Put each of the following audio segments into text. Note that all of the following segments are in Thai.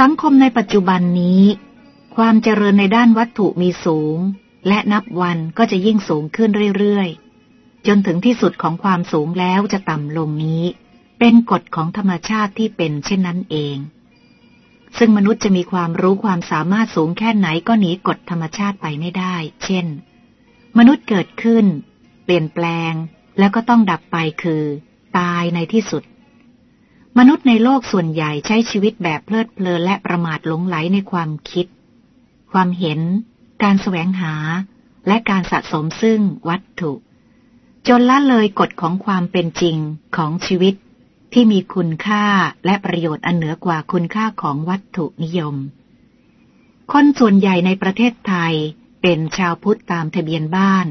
สังคมในปัจจุบันนี้ ความเจริญในด้านวัตถุมีสูง และนับวันก็จะยิ่งสูงขึ้นเรื่อยๆ จนถึงที่สุดของความสูงแล้วจะต่ำลงนี้ เป็นกฎของธรรมชาติที่เป็นเช่นนั้นเอง ซึ่งมนุษย์จะมีความรู้ความสามารถสูงแค่ไหนก็หนีกฎธรรมชาติไปไม่ได้ เช่น มนุษย์เกิดขึ้น เปลี่ยนแปลงแล้วก็ต้องดับไปคือ ตายในที่สุด มนุษย์ในโลกส่วนใหญ่ใช้ชีวิตแบบเพลิดเพลินและประมาทหลงไหลในความคิด ความเห็น การแสวงหา และการสะสมซึ่งวัตถุ จนละเลยกฎของความเป็นจริงของชีวิต ที่มีคุณค่าและประโยชน์อันเหนือกว่าคุณค่าของวัตถุนิยม คนส่วนใหญ่ในประเทศไทยเป็นชาวพุทธตามทะเบียนบ้าน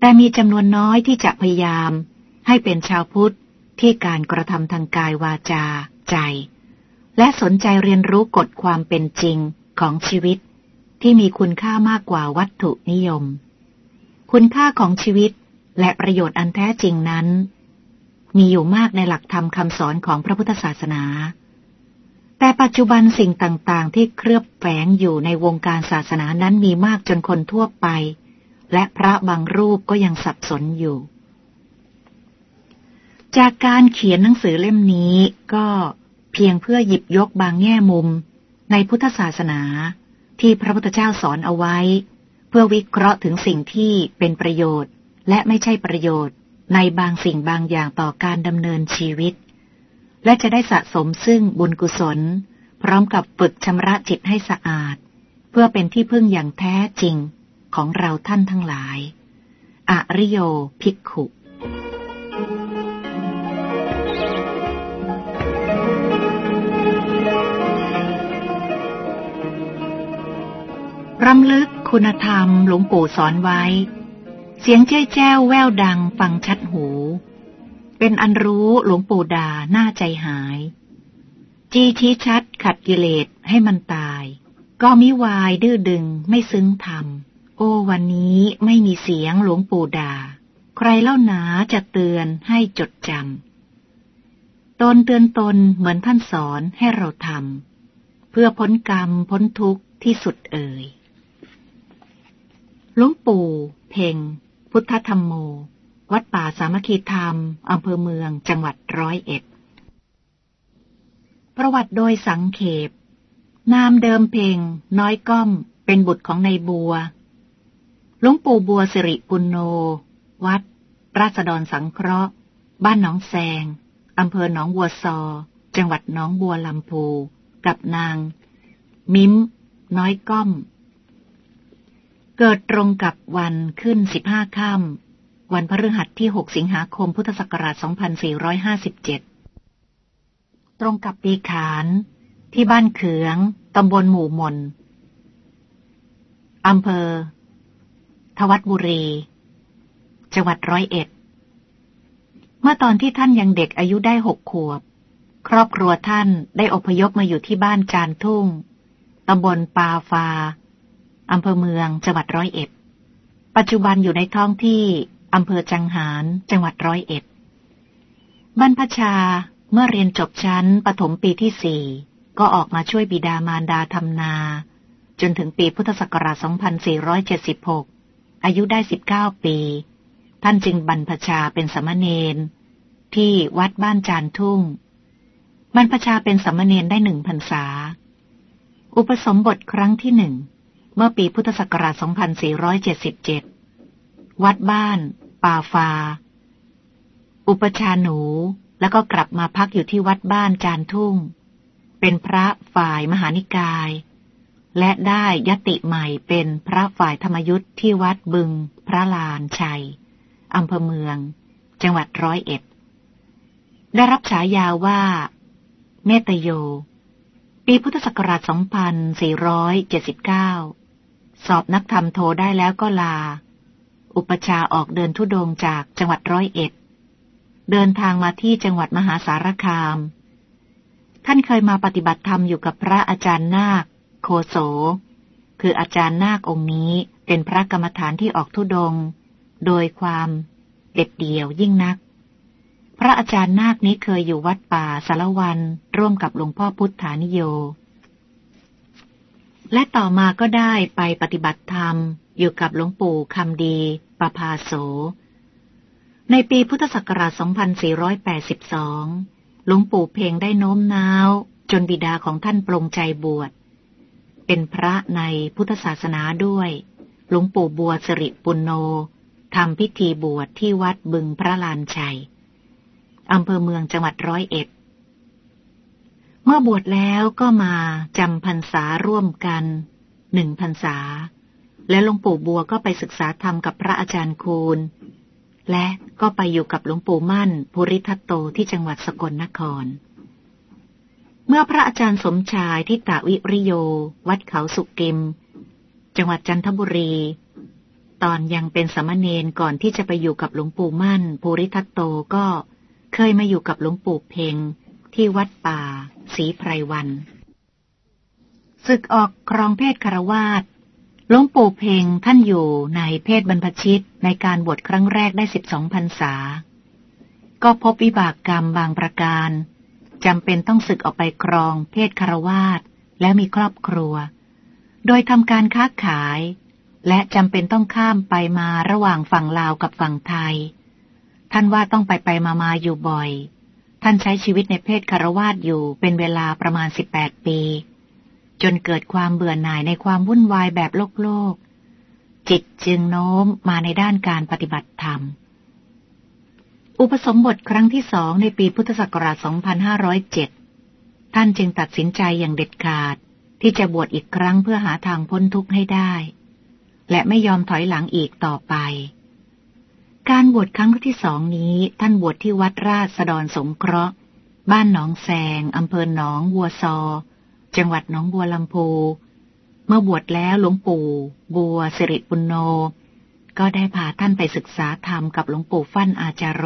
แต่มีจำนวนน้อยที่จะพยายามให้เป็นชาวพุทธ ที่การกระทำทางกายวาจา ใจ และสนใจเรียนรู้กฎความเป็นจริงของชีวิต ที่มีคุณค่ามากกว่าวัตถุนิยม คุณค่าของชีวิตและประโยชน์อันแท้จริงนั้น มีอยู่มากในหลักธรรมคำสอนของพระพุทธศาสนา แต่ปัจจุบันสิ่งต่างๆ ที่เคลือบแฝงอยู่ในวงการศาสนานั้นมีมากจนคนทั่วไป และพระบางรูปก็ยังสับสนอยู่ จากการเขียนหนังสือเล่มนี้ก็เพียงเพื่อหยิบยกบางแง่มุม ในพุทธศาสนาที่พระพุทธเจ้าสอนเอาไว้ เพื่อวิเคราะห์ถึงสิ่งที่เป็นประโยชน์ และไม่ใช่ประโยชน์ ในบางสิ่งบางอย่างต่อการดำเนินชีวิต และจะได้สะสมซึ่งบุญกุศล พร้อมกับฝึกชำระจิตให้สะอาด เพื่อเป็นที่พึ่งอย่างแท้จริงของเราท่านทั้งหลาย อริโยภิกขุ รำลึกคุณธรรมหลวงปู่สอนไว้ เสียงเจ้แจ้วแววดังฟังชัดหู เป็นอันรู้หลวงปู่ดาหน้าใจหาย จีชี้ชัดขัดกิเลสให้มันตาย ก็มิวายดื้อดึงไม่ซึ้งธรรม โอ้วันนี้ไม่มีเสียงหลวงปู่ดา ใครเล่าหนาจะเตือนให้จดจำตนเตือนตนเหมือนท่านสอนให้เราทำเพื่อพ้นกรรมพ้นทุกข์ที่สุดเอ่ย หลวงปู่ เพ่ง พุทธธรรมโม วัดป่าสามัคคีธรรม อำเภอเมือง จังหวัดร้อยเอ็ด ประวัติโดยสังเขป นามเดิมเพ่ง น้อยก้อม เป็นบุตรของในบัว หลวงปู่บัวสิริปุณโน วัด ราษฎรสังเคราะห์ บ้านหนองแซง อำเภอหนองบัวซอ จังหวัดหนองบัวลำพู กับนาง มิ้ม น้อยก้อม เกิดตรงกับวันขึ้นสิบห้าค่ำวันพฤหัสที่ 6 สิงหาคม พุทธศักราช 2457 ตรงกับปีขาน ที่บ้านเขือง ตำบลหมู่มนอำเภอ ทวัดบุรี จังหวัดร้อยเอ็ด เมื่อตอนที่ท่านยังเด็กอายุได้หกขวบ ครอบครัวท่านได้อพยพมาอยู่ที่บ้านจานทุ่ง ตำบลปาฟา อำเภอเมือง จังหวัดร้อยเอ็ด ปัจจุบันอยู่ในท้องที่อำเภอจังหาร จังหวัดร้อยเอ็ด บรรพชาเมื่อเรียนจบชั้นปฐมปีที่สี่ก็ออกมาช่วยบิดามารดาทำนา จนถึงปีพุทธศักราช 2476 อายุได้ 19 ปี ท่านจึงบรรพชาเป็นสมณเณรที่วัดบ้านจานทุ่ง บรรพชาเป็นสมณเณรได้หนึ่งพรรษา อุปสมบทครั้งที่หนึ่ง เมื่อปีพุทธศักราช 2477 วัดบ้าน ป่าฟา อุปชาหนู แล้วก็กลับมาพักอยู่ที่วัดบ้านจานทุ่ง เป็นพระฝ่ายมหานิกาย และได้ยติใหม่เป็นพระฝ่ายธรรมยุทธ์ที่วัดบึง พระลานชัยอำเภอเมือง จังหวัดร้อยเอ็ด ได้รับฉายาว่า เมตโยปีพุทธศักราช 2479 สอบนักธรรมโทได้แล้วก็ลา อุปชาออกเดินทุดงจากจังหวัดร้อยเอ็ด เดินทางมาที่จังหวัดมหาสารคาม ท่านเคยมาปฏิบัติธรรมอยู่กับพระอาจารย์นาค โคโส คืออาจารย์นาคองค์นี้เป็นพระกรรมฐานที่ออกทุดง โดยความเด็ดเดี่ยวยิ่งนัก พระอาจารย์นาคนี้เคยอยู่วัดป่าสารวันร่วมกับหลวงพ่อพุทธานิโย และต่อมาก็ได้ไปปฏิบัติธรรม อยู่กับหลวงปู่คำดีประภาโส ในปีพุทธศักราช 2482 หลวงปู่เพงได้โน้มน้าว จนบิดาของท่านปรงใจบวช เป็นพระในพุทธศาสนาด้วย หลวงปู่บัวสริปุณโนทำพิธีบวชที่วัดบึงพระลานชัยอำเภอเมืองจังหวัดร้อยเอ็ด เมื่อบวชแล้วก็มาจำพรรษาร่วมกันหนึ่งพรรษา และหลวงปู่บัวก็ไปศึกษาธรรมกับพระอาจารย์คูณ และก็ไปอยู่กับหลวงปู่มั่นภูริทัตโตที่จังหวัดสกลนคร เมื่อพระอาจารย์สมชายที่ตาวิริโย วัดเขาสุกิม จังหวัดจันทบุรี ตอนยังเป็นสมณเณรก่อนที่จะไปอยู่กับหลวงปู่มั่นภูริทัตโตก็เคยมาอยู่กับหลวงปู่เพงที่วัดป่า ศรีไพรวันศึกออกครองเพศคารวาสหลวงปู่เพงท่านอยู่ในเพศบรรพชิตในการบวชครั้งแรกได้สิบสองพรรษา ก็พบวิบากกรรมบางประการจำเป็นต้องศึกออกไปครองเพศคารวาสและมีครอบครัว โดยทำการค้าขาย และจำเป็นต้องข้ามไปมาระหว่างฝั่งลาวกับฝั่งไทย ท่านว่าต้องไปไปมามาอยู่บ่อย ท่านใช้ชีวิตในเพศคารวาสอยู่เป็นเวลาประมาณสิบแปดปี จนเกิดความเบื่อหน่ายในความวุ่นวายแบบโลกโลก จิตจึงโน้มมาในด้านการปฏิบัติธรรม อุปสมบทครั้งที่สองในปีพุทธศักราช 2507 ท่านจึงตัดสินใจอย่างเด็ดขาดที่จะบวชอีกครั้งเพื่อหาทางพ้นทุกข์ให้ได้ และไม่ยอมถอยหลังอีกต่อไป การบวชครั้งที่สองนี้ ท่านบวชที่วัดราชดรสงเคราะห์ บ้านหนองแสงอำเภอหนองบัวซอ จังหวัดหนองบัวลำพู เมื่อบวชแล้วหลวงปู่ บัวสิริปุณโน ก็ได้พาท่านไปศึกษาธรรมกับหลวงปู่ฟั่นอาจารโร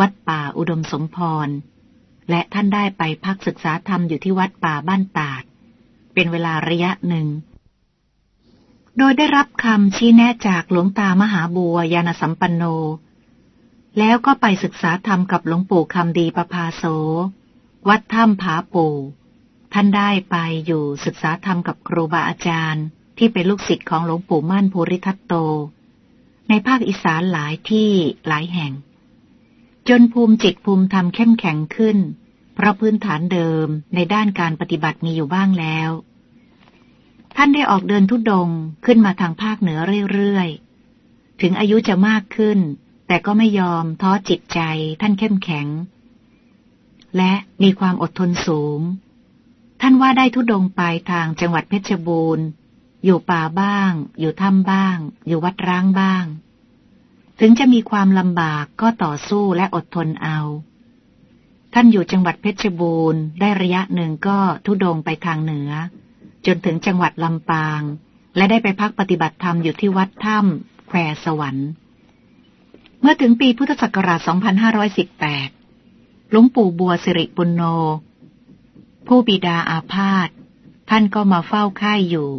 วัดป่าอุดมสมพร และท่านได้ไปพักศึกษาธรรมอยู่ที่วัดป่าบ้านตาด เป็นเวลาระยะหนึ่ง โดยได้รับคำชี้แนะจากหลวงตามหาบัวยานสัมปันโน แล้วก็ไปศึกษาธรรมกับหลวงปู่คำดีประภาโส วัดถ้ำผาปู่ ท่านได้ไปอยู่ศึกษาธรรมกับครูบาอาจารย์ ที่เป็นลูกศิษย์ของหลวงปู่มั่นภูริทัตโต ในภาคอีสานหลายที่หลายแห่ง จนภูมิจิตภูมิธรรมเข้มแข็งขึ้น เพราะพื้นฐานเดิมในด้านการปฏิบัติมีอยู่บ้างแล้ว ท่านได้ออกเดินทุดงขึ้นมาทางภาคเหนือเรื่อยๆ ถึงอายุจะมากขึ้น แต่ก็ไม่ยอมท้อจิตใจท่านเข้มแข็ง และมีความอดทนสูง ท่านว่าได้ทุดงไปทางจังหวัดเพชรบูรณ์ อยู่ป่าบ้าง อยู่ถ้ำบ้าง อยู่วัดร้างบ้าง ถึงจะมีความลำบากก็ต่อสู้และอดทนเอา ท่านอยู่จังหวัดเพชรบูรณ์ได้ระยะหนึ่งก็ทุดงไปทางเหนือ จนถึงจังหวัดลำปาง และได้ไปพักปฏิบัติธรรมอยู่ที่วัดถ้ำแควสวรรค์ เมื่อถึงปีพุทธศักราช 2518 หลวงปู่บัวสิริปุณโญผู้บิดาอาพาธท่านก็มาเฝ้าค่ายอยู่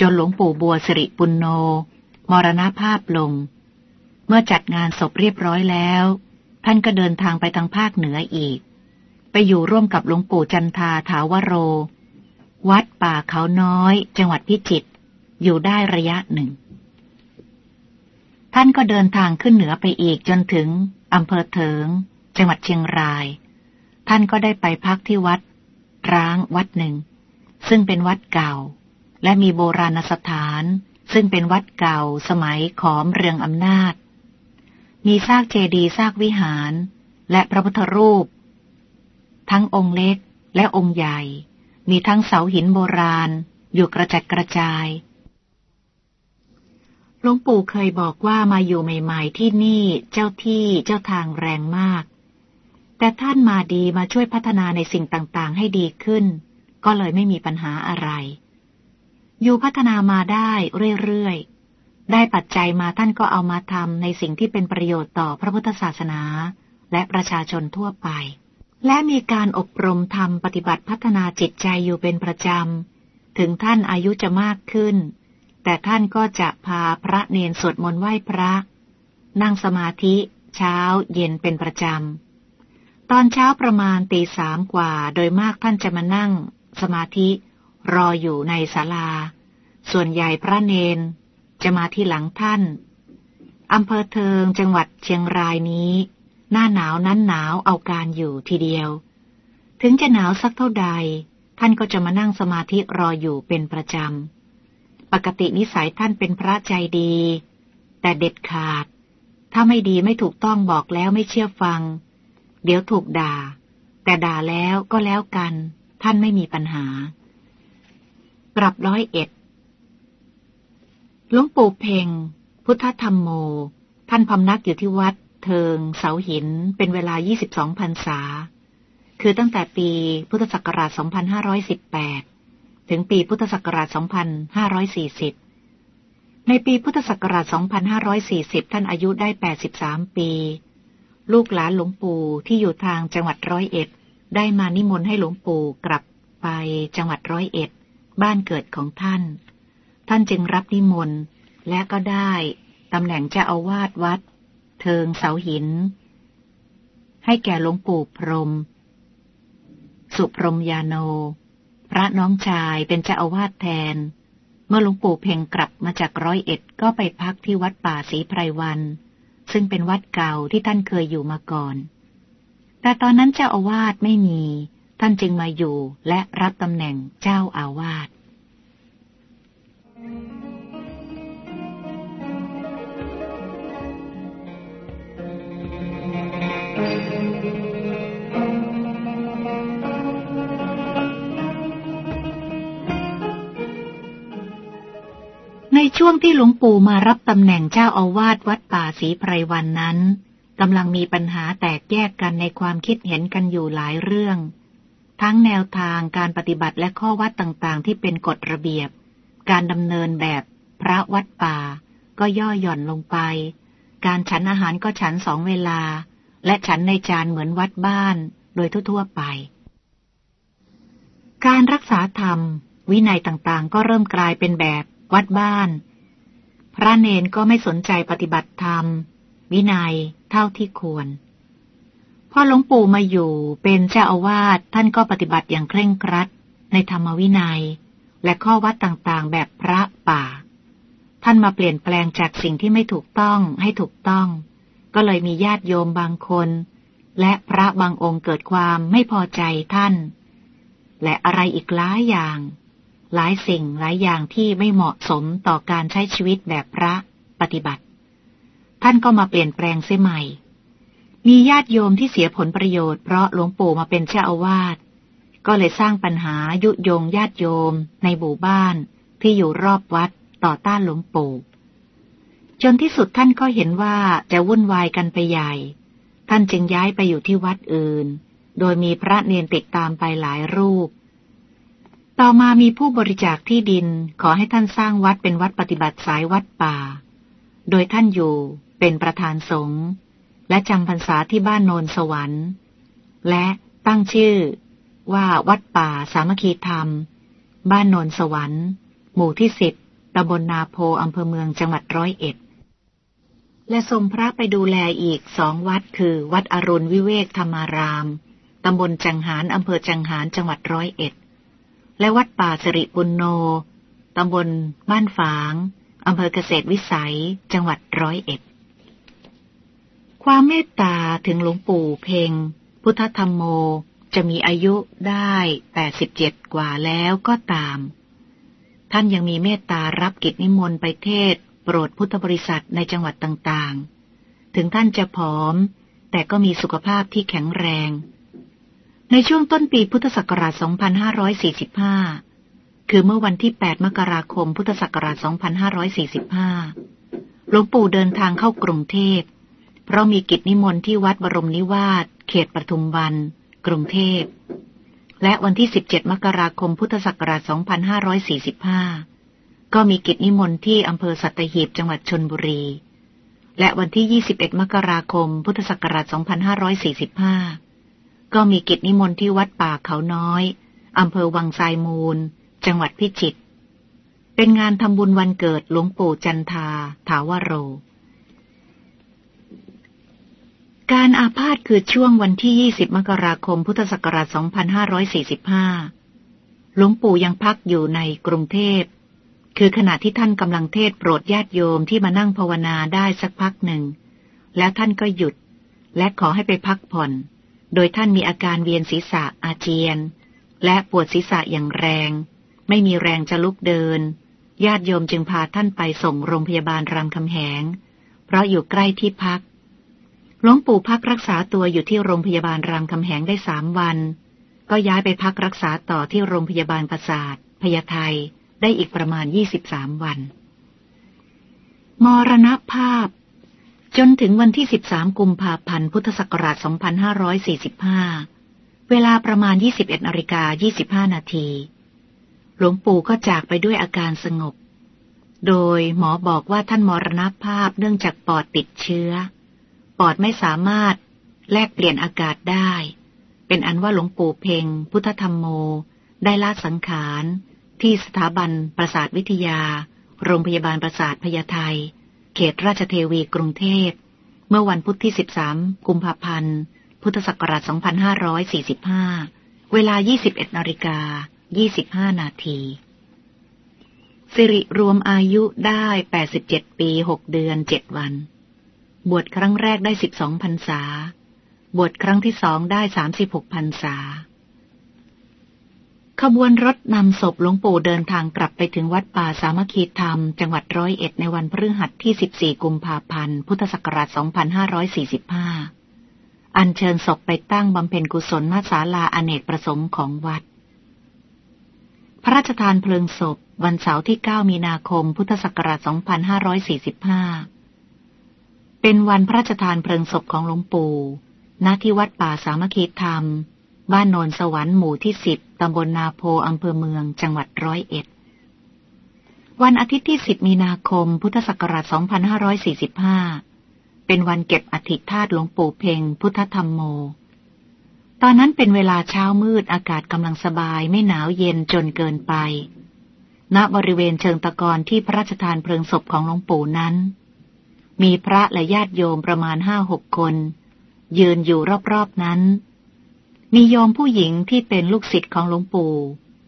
จนหลวงปู่บัวสิริปุณโญมรณภาพลง เมื่อจัดงานศพเรียบร้อยแล้ว ท่านก็เดินทางไปทางภาคเหนืออีก ไปอยู่ร่วมกับหลวงปู่จันทาถาวโร วัดป่าเขาน้อย จังหวัดพิจิตรอยู่ได้ระยะหนึ่ง ท่านก็เดินทางขึ้นเหนือไปอีกจนถึงอำเภอเถิง จังหวัดเชียงราย ท่านก็ได้ไปพักที่วัด ร้างวัดหนึ่ง ซึ่งเป็นวัดเก่า และมีโบราณสถาน ซึ่งเป็นวัดเก่าสมัยขอมเรืองอำนาจ มีซากเจดีย์ซากวิหาร และพระพุทธรูป ทั้งองค์เล็กและองค์ใหญ่ มีทั้งเสาหินโบราณ อยู่กระจัดกระจาย หลวงปู่เคยบอกว่ามาอยู่ใหม่ ๆ ที่นี่เจ้าที่เจ้าทางแรงมาก แต่ท่านมาดีมาช่วยพัฒนาในสิ่งต่าง ๆ ให้ดีขึ้น ก็เลยไม่มีปัญหาอะไร อยู่พัฒนามาได้เรื่อยๆ ได้ปัจจัยมาท่านก็เอามาทำในสิ่งที่เป็นประโยชน์ต่อพระพุทธศาสนา และประชาชนทั่วไป และมีการอบรมธรรมปฏิบัติพัฒนาจิตใจอยู่เป็นประจำ ถึงท่านอายุจะมากขึ้น แต่ท่านก็จะพาพระเนนสวดมนต์ไหว้พระ นั่งสมาธิเช้าเย็นเป็นประจำ ตอนเช้าประมาณตีสามกว่าโดยมากท่านจะมานั่ง สมาธิรออยู่ในศาลา ส่วนใหญ่พระเนนจะมาที่หลังท่านอำเภอเทิงจังหวัดเชียงรายนี้ หน้าหนาวนั้นหนาวเอาการอยู่ทีเดียว ถึงจะหนาวสักเท่าใด ท่านก็จะมานั่งสมาธิรออยู่เป็นประจำ ปกตินิสัยท่านเป็นพระใจดี แต่เด็ดขาด ถ้าไม่ดีไม่ถูกต้องบอกแล้วไม่เชื่อฟัง เดี๋ยวถูกด่า แต่ด่าแล้วก็แล้วกัน ท่านไม่มีปัญหากลับร้อยเอ็ดหลวงปู่เพ่งพุทธธรรมโม ท่านพำนักอยู่ที่วัด เทิง เสาหิน เป็นเวลา 22 พรรษา คือตั้งแต่ปีพุทธศักราช 2518 ถึงปีพุทธศักราช 2540 ในปีพุทธศักราช 2540 ท่านอายุได้ 83 ปี ลูกหลานหลวงปู่ที่อยู่ทางจังหวัดร้อยเอ็ด ได้มานิมนต์ให้หลวงปู่กลับไปจังหวัดร้อยเอ็ด บ้านเกิดของท่าน ท่านจึงรับนิมนต์และก็ได้ตำแหน่งเจ้าอาวาสวัด เทิงเสาหิน ให้แก่หลวงปู่พรม สุพรมยาโน พระน้องชายเป็นเจ้าอาวาสแทน เมื่อหลวงปู่เพ่งกลับมาจากร้อยเอ็ดก็ไปพักที่วัดป่าศรีไพรวัน ซึ่งเป็นวัดเก่าที่ท่านเคยอยู่มาก่อน แต่ตอนนั้นเจ้าอาวาสไม่มี ท่านจึงมาอยู่และรับตำแหน่งเจ้าอาวาส ในช่วงที่หลวงปู่มารับตำแหน่งเจ้าอาวาสวัดป่าศรีไพรวันนั้นกำลังมีปัญหาแตกแยกกันในความคิดเห็นกันอยู่หลายเรื่อง ทั้งแนวทางการปฏิบัติและข้อวัดต่างๆ ที่เป็นกฎระเบียบ การดำเนินแบบพระวัดป่า ก็ย่อหย่อนลงไป การฉันอาหารก็ฉันสองเวลา และฉันในจานเหมือนวัดบ้าน โดยทั่วๆไป การรักษาธรรม วินัยต่างๆ ก็เริ่มกลายเป็นแบบ วัดบ้าน พระเนนก็ไม่สนใจปฏิบัติธรรม วินัยเท่าที่ควรพอหลวงปู่มาอยู่เป็นเจ้าอาวาสท่านก็ปฏิบัติอย่างเคร่งครัด ในธรรมวินัย และข้อวัดต่างๆ แบบพระป่า ท่านมาเปลี่ยนแปลงจากสิ่งที่ไม่ถูกต้องให้ถูกต้อง ก็เลยมีญาติโยมบางคน และพระบางองค์เกิดความไม่พอใจท่าน และอะไรอีกหลายอย่าง หลายสิ่งหลายอย่างที่ไม่เหมาะสมต่อการใช้ชีวิตแบบพระปฏิบัติ ท่านก็มาเปลี่ยนแปลงเสียใหม่ มีญาติโยมที่เสียผลประโยชน์เพราะหลวงปู่มาเป็นเจ้าอาวาสก็เลยสร้างปัญหายุยงญาติโยม ในหมู่บ้านที่อยู่รอบวัดต่อต้านหลวงปู่จนที่สุดท่านก็เห็นว่าจะวุ่นวายกันไปใหญ่ ท่านจึงย้ายไปอยู่ที่วัดอื่น โดยมีพระเนนติดตามไปหลายรูป ต่อมามีผู้บริจาคที่ดินขอให้ท่านสร้างวัดเป็นวัดปฏิบัติสายวัดป่า โดยท่านอยู่เป็นประธานสงฆ์และจำพรรษาที่บ้านโนนสวรรค์ และตั้งชื่อว่าวัดป่าสามัคคีธรรม บ้านโนนสวรรค์ หมู่ที่สิบตำบลนาโพอำเภอเมืองจังหวัดร้อยเอ็ด และส่งพระไปดูแลอีกสองวัดคือ วัดอรุณวิเวกธรรมาราม ตำบลจังหารอำเภอจังหารจังหวัดร้อยเอ็ด และวัดป่าสิริปุณโน ตำบลบ้านฝาง อำเภอเกษตรวิสัย จังหวัดร้อยเอ็ด ความเมตตาถึงหลวงปู่เพง พุทธธรรมโมจะมีอายุได้แปดสิบเจ็ดกว่าแล้วก็ตาม ท่านยังมีเมตตารับกิจนิมนต์ไปเทศ โปรดพุทธบริษัทในจังหวัดต่างๆ ถึงท่านจะผอม แต่ก็มีสุขภาพที่แข็งแรง ในช่วงต้นปีพุทธศักราช 2545 คือเมื่อวันที่ 8 มกราคม พุทธศักราช 2545 หลวงปู่เดินทางเข้ากรุงเทพ เพราะมีกิจนิมนต์ที่วัดบรมนิวาส เขตปทุมวัน กรุงเทพ และวันที่ 17 มกราคม พุทธศักราช 2545 ก็มีกิจนิมนต์ที่อำเภอสัตหีบ จังหวัดชนบุรี และวันที่ 21 มกราคม พุทธศักราช 2545 ก็มีกิจนิมนต์ที่วัดป่าเขาน้อย อำเภอวังไซมูล จังหวัดพิจิตร เป็นงานทำบุญวันเกิดหลวงปู่จันทา ถาวโร การอาพาธคือช่วงวันที่ 20 มกราคม พุทธศักราช 2545 หลวงปู่ยังพักอยู่ในกรุงเทพ คือขณะที่ท่านกำลังเทศโปรดญาติโยมที่มานั่งภาวนาได้สักพักหนึ่ง แล้วท่านก็หยุด และขอให้ไปพักผ่อน โดยท่านมีอาการเวียนศีรษะอาเจียน และปวดศีรษะอย่างแรง ไม่มีแรงจะลุกเดิน ญาติโยมจึงพาท่านไปส่งโรงพยาบาลรามคำแหง เพราะอยู่ใกล้ที่พัก หลวงปู่พักรักษาตัวอยู่ที่โรงพยาบาลรามคำแหงได้สามวัน ก็ย้ายไปพักรักษาต่อที่โรงพยาบาลประสาทพยาไทได้อีกประมาณ23วัน มรณภาพ จนถึงวันที่ 13 กุมภาพันธ์ พุทธศักราช 2545 เวลาประมาณ 21นาฬิกา25 นาที หลวงปู่ก็จากไปด้วยอาการสงบ โดยหมอบอกว่าท่านมรณภาพเนื่องจากปอดติดเชื้อ ปอดไม่สามารถแลกเปลี่ยนอากาศได้ เป็นอันว่าหลวงปู่เพ่งพุทธธรรมโม ได้ละสังขาร ที่สถาบันประสาทวิทยา โรงพยาบาลประสาทพญาไท เขตราชเทวีกรุงเทพ เมื่อวันพุธที่ 13 กุมภาพันธ์ พุทธศักราช 2545 เวลา 21นาฬิกา 25 นาทีสิริรวมอายุได้ 87 ปี 6 เดือน 7 วัน บวชครั้งแรกได้ 12พรรษา บวชครั้งที่สองได้สามสิบหกพรรษา ขบวนรถนำศพหลวงปู่เดินทางกลับไปถึงวัดป่าสามัคคีธรรม จังหวัดร้อยเอ็ดในวันพฤหัสที่สิบสี่กุมภาพันธ์ พุทธศักราชสองพันห้าร้อยสี่สิบห้าอัญเชิญศพไปตั้งบำเพ็ญกุศลณศาลาอเนกประสงค์ของวัด พระราชทานเพลิงศพ วันเสาร์ที่เก้ามีนาคม พุทธศักราชสองพันห้าร้อยสี่สิบห้าเป็นวันพระราชทานเพลิงศพของหลวงปู่ ณ ที่วัดป่าสามัคคีธรรม บ้านโนนสวรรค์หมู่ที่สิบ ตำบลนาโพอำเภอเมือง จังหวัดร้อยเอ็ด วันอาทิตย์ที่สิบมีนาคม พุทธศักราช 2545 เป็นวันเก็บอธิธาตุหลวงปู่เพ่งพุทธธรรมโม ตอนนั้นเป็นเวลาเช้ามืดอากาศกำลังสบายไม่หนาวเย็นจนเกินไป ณ บริเวณเชิงตะกอนที่พระราชทานเพลิงศพของหลวงปู่นั้น มีพระและญาติโยมประมาณห้าหกคน ยืนอยู่รอบๆนั้น มีโยมผู้หญิงที่เป็นลูกศิษย์ของหลวงปู่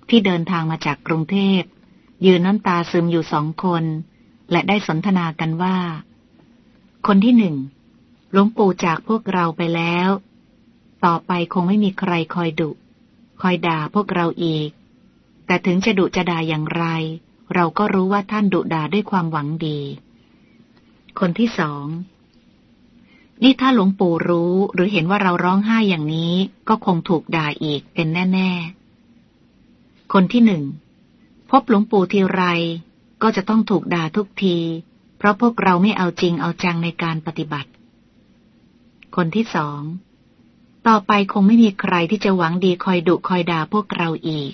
ที่เดินทางมาจากกรุงเทพ ยืนน้ำตาซึมอยู่สองคน และได้สนทนากันว่า คนที่หนึ่งหลวงปู่จากพวกเราไปแล้ว ต่อไปคงไม่มีใครคอยดุ คอยด่าพวกเราอีก แต่ถึงจะดุจะด่าอย่างไร เราก็รู้ว่าท่านดุด่าด้วยความหวังดี คนที่สอง นี่ถ้าหลวงปู่รู้ หรือเห็นว่าเราร้องไห้อย่างนี้ ก็คงถูกด่าอีกเป็นแน่ ๆ คนที่หนึ่ง พบหลวงปู่ทีไร ก็จะต้องถูกด่าทุกที เพราะพวกเราไม่เอาจริงเอาจังในการปฏิบัติ คนที่สอง ต่อไปคงไม่มีใครที่จะหวังดีคอยดุคอยด่าพวกเราอีก